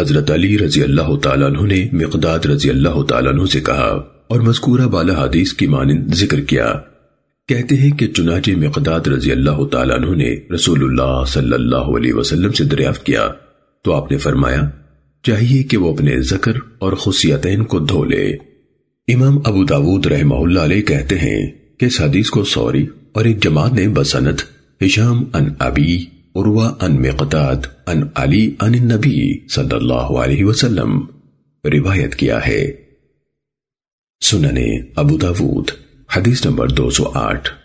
حضرت علی رضی اللہ تعالیٰ عنہ نے مقداد رضی اللہ تعالیٰ عنہ سے کہا اور مذکورہ بالا حدیث کی مانند ذکر کیا۔ کہتے ہیں کہ چنانچہ مقداد رضی اللہ تعالیٰ عنہ نے رسول اللہ صلی اللہ علیہ وسلم سے دریافت کیا۔ تو آپ نے فرمایا، چاہیے کہ وہ اپنے ذکر اور خصیتین کو دھو لے۔ امام ابو داود رحمہ اللہ علیہ کہتے ہیں کہ اس حدیث کو سوری اور ایک جماعت نے بسنت ہشام ان ابی عروہ ان مقداد ان علی ان نبی صلی اللہ علیہ وسلم روایت کیا ہے۔ سننے ابو داود، حدیث نمبر دو سو آٹھ۔